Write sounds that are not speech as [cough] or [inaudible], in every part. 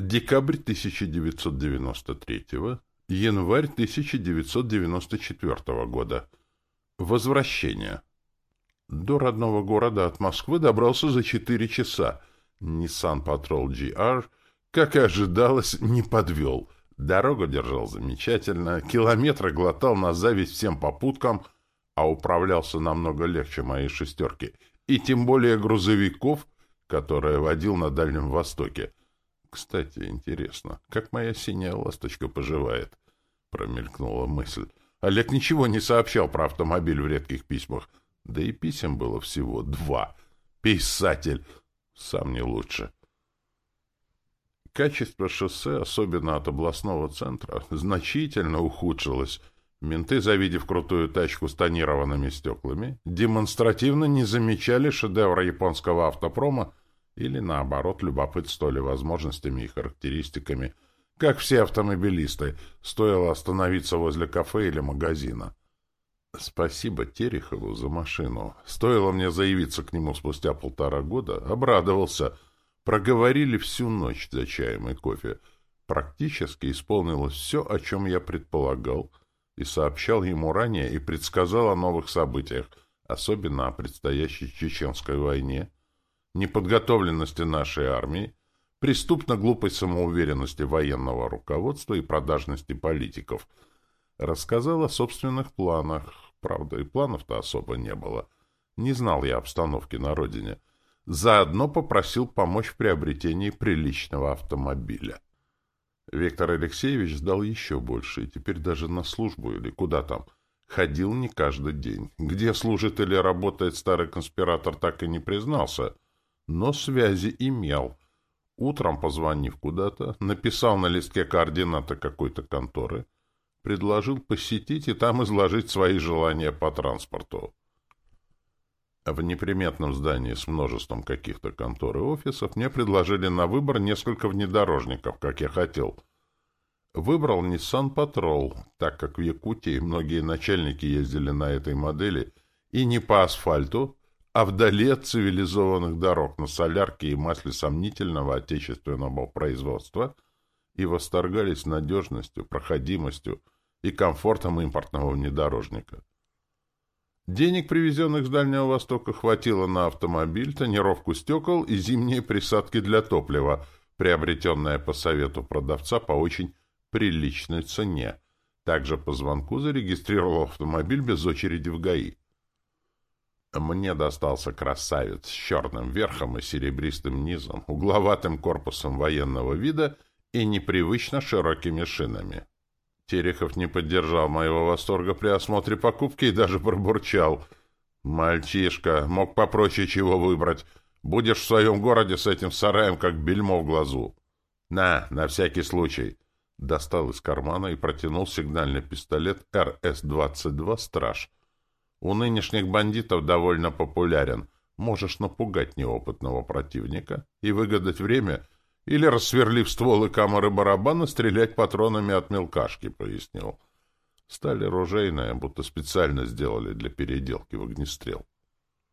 Декабрь 1993, январь 1994 года. Возвращение. До родного города от Москвы добрался за 4 часа. Nissan Patrol GR, как и ожидалось, не подвел. Дорогу держал замечательно, километры глотал на зависть всем попуткам, а управлялся намного легче моей шестерки, и тем более грузовиков, которые водил на Дальнем Востоке. Кстати, интересно, как моя синяя ласточка поживает? Промелькнула мысль. Олег ничего не сообщал про автомобиль в редких письмах. Да и писем было всего два. Писатель! Сам не лучше. Качество шоссе, особенно от областного центра, значительно ухудшилось. Менты, завидев крутую тачку с тонированными стеклами, демонстративно не замечали шедевра японского автопрома или, наоборот, любопытствовали возможностями и характеристиками, как все автомобилисты, стоило остановиться возле кафе или магазина. Спасибо Терехову за машину. Стоило мне заявиться к нему спустя полтора года, обрадовался. Проговорили всю ночь за чаем и кофе. Практически исполнилось все, о чем я предполагал, и сообщал ему ранее и предсказал о новых событиях, особенно о предстоящей чеченской войне, неподготовленности нашей армии, преступно глупой самоуверенности военного руководства и продажности политиков. Рассказал о собственных планах. Правда, и планов-то особо не было. Не знал я обстановки на родине. Заодно попросил помочь в приобретении приличного автомобиля. Виктор Алексеевич сдал еще больше, и теперь даже на службу или куда там. Ходил не каждый день. Где служит или работает старый конспиратор, так и не признался — но связи имел. Утром, позвонив куда-то, написал на листке координаты какой-то конторы, предложил посетить и там изложить свои желания по транспорту. В неприметном здании с множеством каких-то контор и офисов мне предложили на выбор несколько внедорожников, как я хотел. Выбрал Nissan Patrol, так как в Якутии многие начальники ездили на этой модели и не по асфальту, а вдали от цивилизованных дорог на солярке и масле сомнительного отечественного производства и восторгались надежностью, проходимостью и комфортом импортного внедорожника. Денег, привезенных с Дальнего Востока, хватило на автомобиль, тонировку стекол и зимние присадки для топлива, приобретенное по совету продавца по очень приличной цене. Также по звонку зарегистрировал автомобиль без очереди в ГАИ. Мне достался красавец с черным верхом и серебристым низом, угловатым корпусом военного вида и непривычно широкими шинами. Терехов не поддержал моего восторга при осмотре покупки и даже пробурчал. «Мальчишка, мог попроще чего выбрать. Будешь в своем городе с этим сараем, как бельмо в глазу. На, на всякий случай». Достал из кармана и протянул сигнальный пистолет РС-22 «Страж». У нынешних бандитов довольно популярен. Можешь напугать неопытного противника и выгадать время, или, рассверлив стволы камеры барабана, стрелять патронами от мелкашки, — пояснил. Стали ружейная, будто специально сделали для переделки в огнестрел.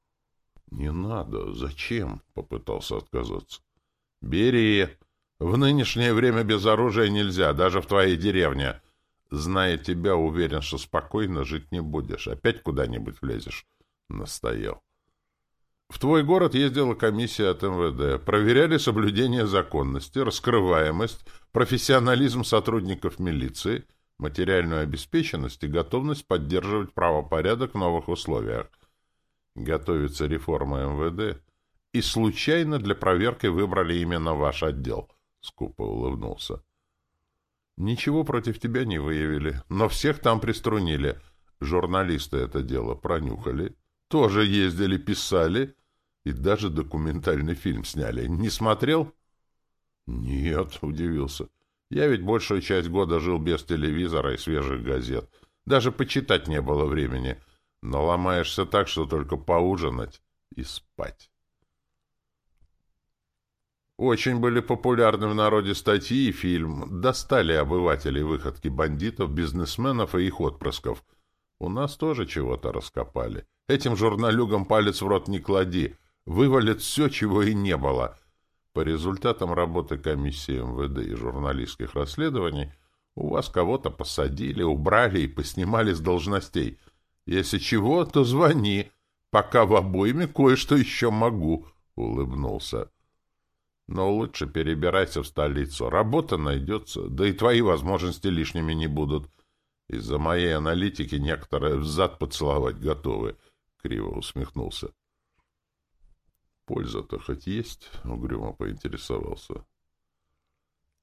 — Не надо. Зачем? — попытался отказаться. — Бери. В нынешнее время без оружия нельзя, даже в твоей деревне. Зная тебя, уверен, что спокойно жить не будешь. Опять куда-нибудь влезешь. Настоял. В твой город ездила комиссия от МВД. Проверяли соблюдение законности, раскрываемость, профессионализм сотрудников милиции, материальную обеспеченность и готовность поддерживать правопорядок в новых условиях. Готовится реформа МВД. И случайно для проверки выбрали именно ваш отдел. Скупо улыбнулся. Ничего против тебя не выявили, но всех там приструнили. Журналисты это дело пронюхали. Тоже ездили, писали и даже документальный фильм сняли. Не смотрел? Нет, удивился. Я ведь большую часть года жил без телевизора и свежих газет. Даже почитать не было времени. Но ломаешься так, что только поужинать и спать. Очень были популярны в народе статьи и фильм. Достали обывателей выходки бандитов, бизнесменов и их отпрысков. У нас тоже чего-то раскопали. Этим журналюгам палец в рот не клади. Вывалят все, чего и не было. По результатам работы комиссии МВД и журналистских расследований у вас кого-то посадили, убрали и поснимали с должностей. Если чего, то звони. Пока в обойме кое-что еще могу, — улыбнулся. Но лучше перебирайся в столицу. Работа найдется, да и твои возможности лишними не будут. Из-за моей аналитики некоторые взад поцеловать готовы, — криво усмехнулся. Польза-то хоть есть? — угрюмо поинтересовался.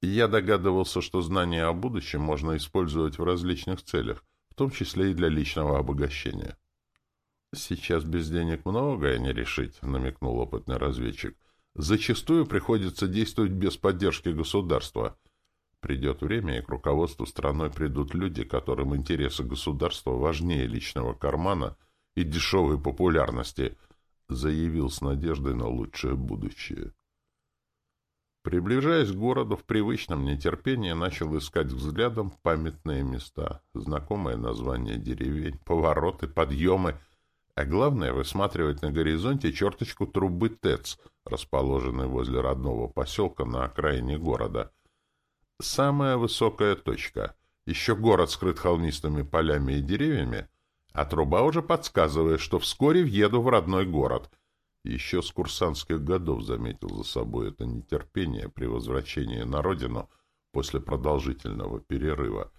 Я догадывался, что знания о будущем можно использовать в различных целях, в том числе и для личного обогащения. «Сейчас без денег многое не решить», — намекнул опытный разведчик. «Зачастую приходится действовать без поддержки государства. Придет время, и к руководству страной придут люди, которым интересы государства важнее личного кармана и дешевой популярности», — заявил с надеждой на лучшее будущее. Приближаясь к городу в привычном нетерпении, начал искать взглядом памятные места, знакомые названия деревень, повороты, подъемы — а главное — высматривать на горизонте черточку трубы ТЭЦ, расположенной возле родного поселка на окраине города. Самая высокая точка. Еще город скрыт холмистыми полями и деревьями, а труба уже подсказывает, что вскоре въеду в родной город. Еще с курсантских годов заметил за собой это нетерпение при возвращении на родину после продолжительного перерыва.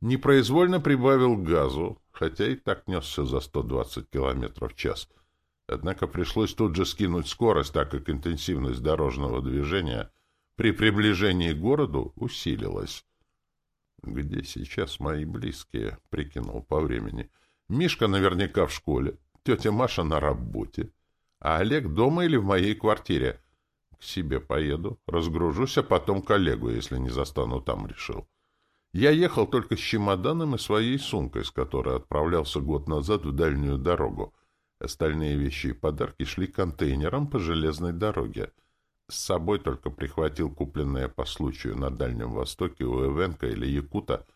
Непроизвольно прибавил газу, хотя и так несся за 120 км в час. Однако пришлось тут же скинуть скорость, так как интенсивность дорожного движения при приближении к городу усилилась. «Где сейчас мои близкие?» — прикинул по времени. «Мишка наверняка в школе, тетя Маша на работе, а Олег дома или в моей квартире. К себе поеду, разгружусь, а потом коллегу, если не застану там, решил». Я ехал только с чемоданом и своей сумкой, с которой отправлялся год назад в дальнюю дорогу. Остальные вещи и подарки шли контейнером по железной дороге. С собой только прихватил купленное по случаю на Дальнем Востоке у Эвенка или Якута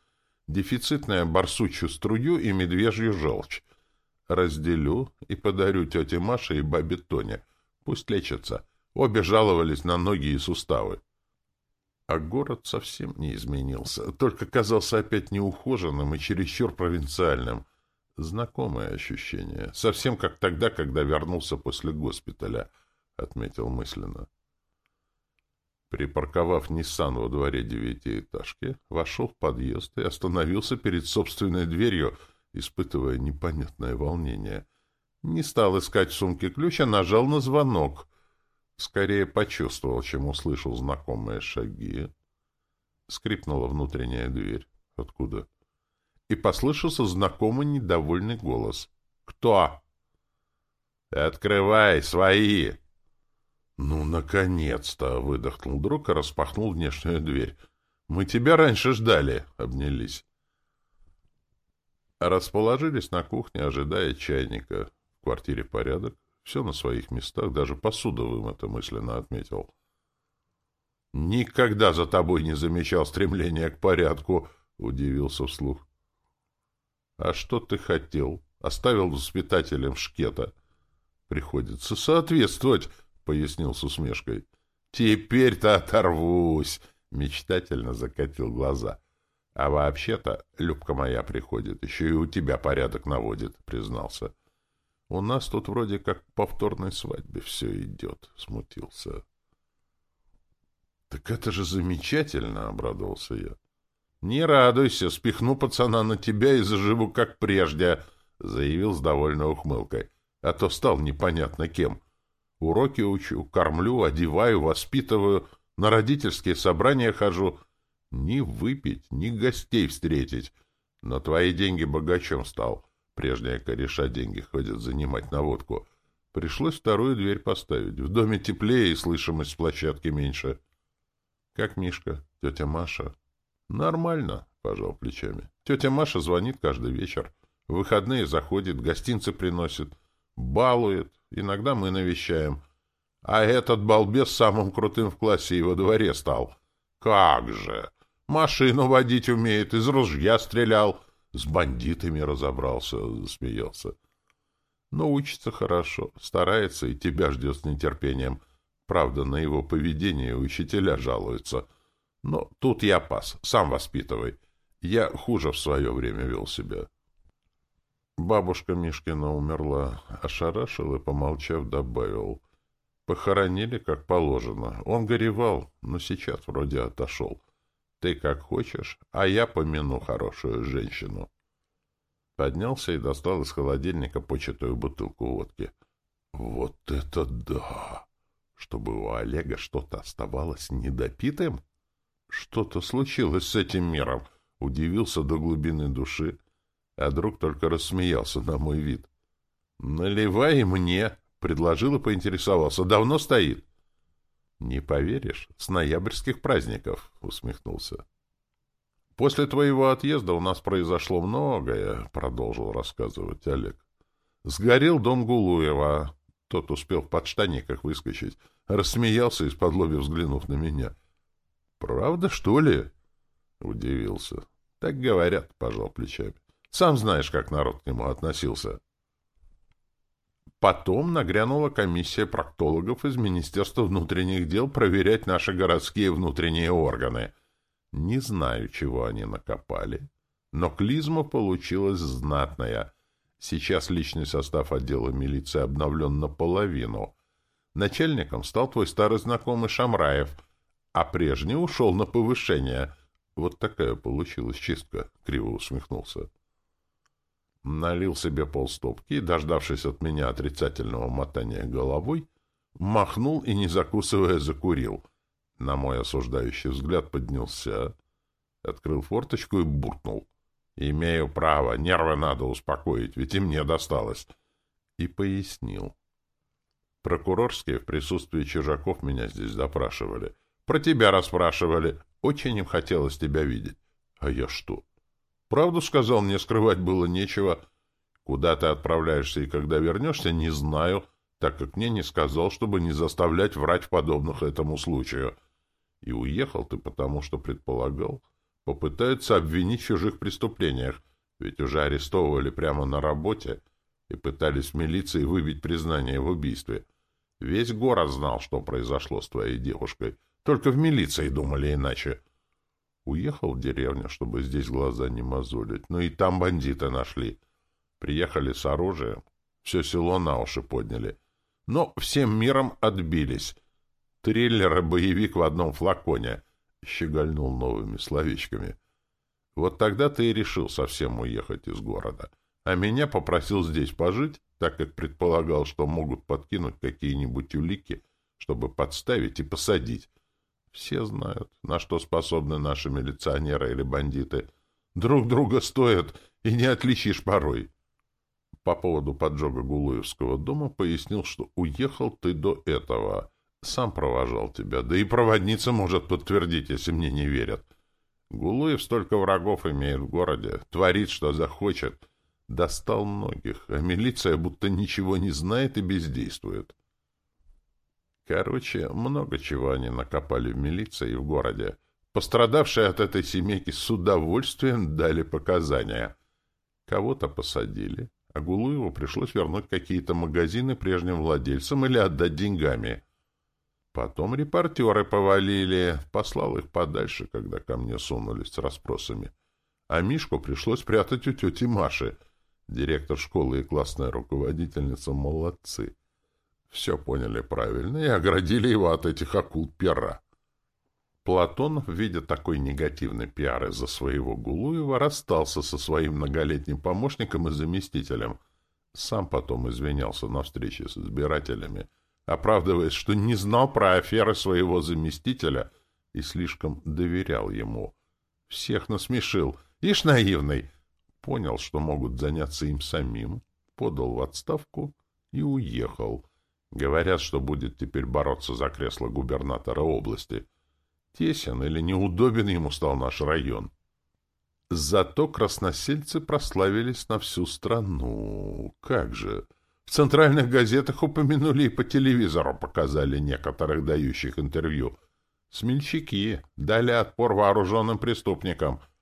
дефицитное барсучью струю и медвежью желчь. Разделю и подарю тете Маше и бабе Тоне. Пусть лечатся. Обе жаловались на ноги и суставы. А город совсем не изменился, только казался опять неухоженным и чересчур провинциальным. Знакомое ощущение, совсем как тогда, когда вернулся после госпиталя, — отметил мысленно. Припарковав Ниссан во дворе девятиэтажки, вошел в подъезд и остановился перед собственной дверью, испытывая непонятное волнение. Не стал искать в сумке ключ, а нажал на звонок — Скорее почувствовал, чем услышал знакомые шаги. Скрипнула внутренняя дверь. Откуда? И послышался знакомый недовольный голос. «Кто?» «Открывай, свои!» «Ну, наконец-то!» — выдохнул друг и распахнул внешнюю дверь. «Мы тебя раньше ждали!» — обнялись. Расположились на кухне, ожидая чайника. В квартире порядок. Все на своих местах, даже посуда вымыта, мысленно отметил. «Никогда за тобой не замечал стремления к порядку», — удивился вслух. «А что ты хотел? Оставил воспитателем шкета». «Приходится соответствовать», — пояснил с усмешкой. «Теперь-то оторвусь», — мечтательно закатил глаза. «А вообще-то, Любка моя приходит, еще и у тебя порядок наводит», — признался. У нас тут вроде как повторной свадьбе все идет, — смутился. — Так это же замечательно, — обрадовался я. — Не радуйся, спихну пацана на тебя и заживу как прежде, — заявил с довольной ухмылкой. А то стал непонятно кем. Уроки учу, кормлю, одеваю, воспитываю, на родительские собрания хожу. Ни выпить, ни гостей встретить. На твои деньги богачом стал. — Прежние кореша деньги ходят занимать на водку. Пришлось вторую дверь поставить. В доме теплее и слышимость площадки меньше. Как Мишка? Тетя Маша? Нормально, пожал плечами. Тетя Маша звонит каждый вечер. В выходные заходит, гостинцы приносит. Балует. Иногда мы навещаем. А этот балбес самым крутым в классе и во дворе стал. Как же! Машину водить умеет, из ружья стрелял. С бандитами разобрался, смеялся. Но учится хорошо, старается и тебя ждет с нетерпением. Правда, на его поведение учителя жалуются. Но тут я пас, сам воспитывай. Я хуже в свое время вел себя. Бабушка Мишкина умерла, ошарашил и, помолчав, добавил. Похоронили, как положено. Он горевал, но сейчас вроде отошел. Ты как хочешь, а я помяну хорошую женщину. Поднялся и достал из холодильника початую бутылку водки. Вот это да! Чтобы у Олега что-то оставалось недопитым? Что-то случилось с этим миром. Удивился до глубины души, а друг только рассмеялся на мой вид. «Наливай мне!» — предложил и поинтересовался. «Давно стоит?» «Не поверишь, с ноябрьских праздников», — усмехнулся. «После твоего отъезда у нас произошло многое», — продолжил рассказывать Олег. «Сгорел дом Гулуева». Тот успел в подштанниках выскочить. Рассмеялся, из-под лоби взглянув на меня. «Правда, что ли?» — удивился. «Так говорят», — пожал плечами. «Сам знаешь, как народ к нему относился». Потом нагрянула комиссия проктологов из Министерства внутренних дел проверять наши городские внутренние органы. Не знаю, чего они накопали, но клизма получилась знатная. Сейчас личный состав отдела милиции обновлен наполовину. Начальником стал твой старый знакомый Шамраев, а прежний ушел на повышение. Вот такая получилась чистка, — криво усмехнулся. Налил себе полстопки и, дождавшись от меня отрицательного мотания головой, махнул и, не закусывая, закурил. На мой осуждающий взгляд поднялся, открыл форточку и буркнул. «Имею право, нервы надо успокоить, ведь и мне досталось». И пояснил. Прокурорские в присутствии чужаков меня здесь допрашивали. Про тебя расспрашивали. Очень им хотелось тебя видеть. А я что? Правду сказал, мне скрывать было нечего. Куда ты отправляешься и когда вернешься, не знаю, так как мне не сказал, чтобы не заставлять врать в подобных этому случаю. И уехал ты потому, что предполагал. Попытаются обвинить в чужих преступлениях, ведь уже арестовывали прямо на работе и пытались в милиции выбить признание в убийстве. Весь город знал, что произошло с твоей девушкой. Только в милиции думали иначе. Уехал в деревню, чтобы здесь глаза не мозолить. Но и там бандиты нашли. Приехали с оружием. Все село на уши подняли. Но всем миром отбились. Триллер и боевик в одном флаконе. Щегольнул новыми словечками. Вот тогда ты и решил совсем уехать из города. А меня попросил здесь пожить, так как предполагал, что могут подкинуть какие-нибудь улики, чтобы подставить и посадить. Все знают, на что способны наши милиционеры или бандиты. Друг друга стоят, и не отличишь порой. По поводу поджога Гулуевского дома пояснил, что уехал ты до этого. Сам провожал тебя, да и проводница может подтвердить, если мне не верят. Гулуев столько врагов имеет в городе, творит, что захочет — достал многих, а милиция будто ничего не знает и бездействует. Короче, много чего они накопали в милиции и в городе. Пострадавшие от этой семейки с удовольствием дали показания. Кого-то посадили, а Гулуеву пришлось вернуть какие-то магазины прежним владельцам или отдать деньгами. Потом репортеры повалили, послал их подальше, когда ко мне сунулись с расспросами. А Мишку пришлось прятать у тети Маши — Директор школы и классная руководительница молодцы. Все поняли правильно и оградили его от этих акул пера. Платон, видя такой негативный пиар из-за своего Гулуева, расстался со своим многолетним помощником и заместителем. Сам потом извинялся на встрече с избирателями, оправдываясь, что не знал про аферы своего заместителя и слишком доверял ему. Всех насмешил. Ишь наивный! понял, что могут заняться им самим, подал в отставку и уехал. Говорят, что будет теперь бороться за кресло губернатора области. Тесен или неудобен ему стал наш район. Зато красносельцы прославились на всю страну. Как же! В центральных газетах упомянули и по телевизору показали некоторых дающих интервью. Смельчаки дали отпор вооруженным преступникам —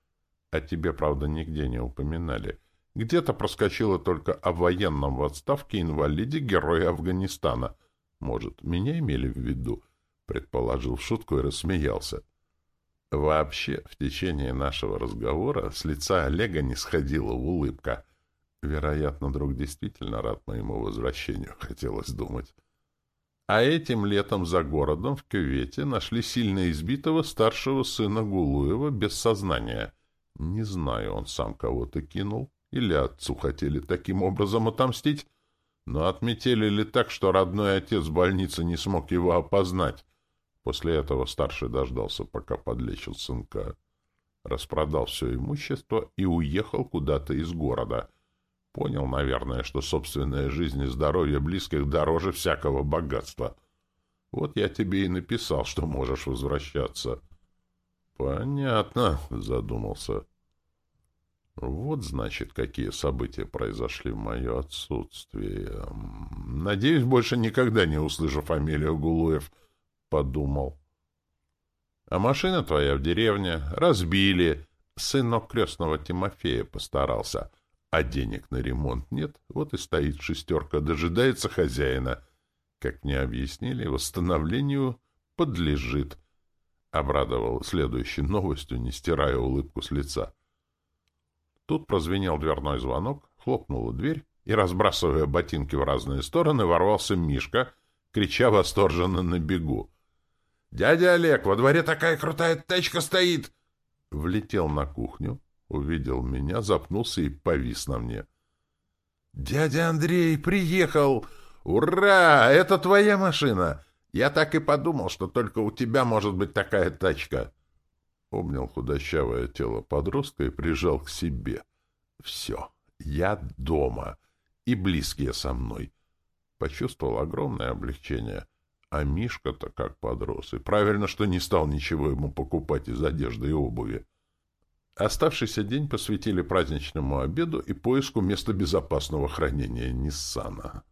о тебе, правда, нигде не упоминали. Где-то проскочило только о военном в отставке инвалиде героя Афганистана. Может, меня имели в виду? Предположил в шутку и рассмеялся. Вообще, в течение нашего разговора с лица Олега не сходила улыбка. Вероятно, друг действительно рад моему возвращению, [laughs] хотелось думать. А этим летом за городом в кювете нашли сильно избитого старшего сына Гулуева без сознания. Не знаю, он сам кого-то кинул или отцу хотели таким образом отомстить, но отметили так, что родной отец в больнице не смог его опознать. После этого старший дождался, пока подлечил сынка, распродал все имущество и уехал куда-то из города. Понял, наверное, что собственная жизнь и здоровье близких дороже всякого богатства. Вот я тебе и написал, что можешь возвращаться. — Понятно, — задумался. Вот, значит, какие события произошли в мое отсутствие. Надеюсь, больше никогда не услышу фамилию Гулуев, — подумал. А машина твоя в деревне. Разбили. Сынок крестного Тимофея постарался. А денег на ремонт нет. Вот и стоит шестерка, дожидается хозяина. Как мне объяснили, восстановлению подлежит. Обрадовал следующей новостью, не стирая улыбку с лица. — Тут прозвенел дверной звонок, хлопнула дверь, и, разбрасывая ботинки в разные стороны, ворвался Мишка, крича восторженно на бегу. «Дядя Олег, во дворе такая крутая тачка стоит!» Влетел на кухню, увидел меня, запнулся и повис на мне. «Дядя Андрей приехал! Ура! Это твоя машина! Я так и подумал, что только у тебя может быть такая тачка!» Обнял худощавое тело подростка и прижал к себе. «Все, я дома, и близкие со мной». Почувствовал огромное облегчение. А Мишка-то как подрос, и правильно, что не стал ничего ему покупать из одежды и обуви. Оставшийся день посвятили праздничному обеду и поиску места безопасного хранения Ниссана.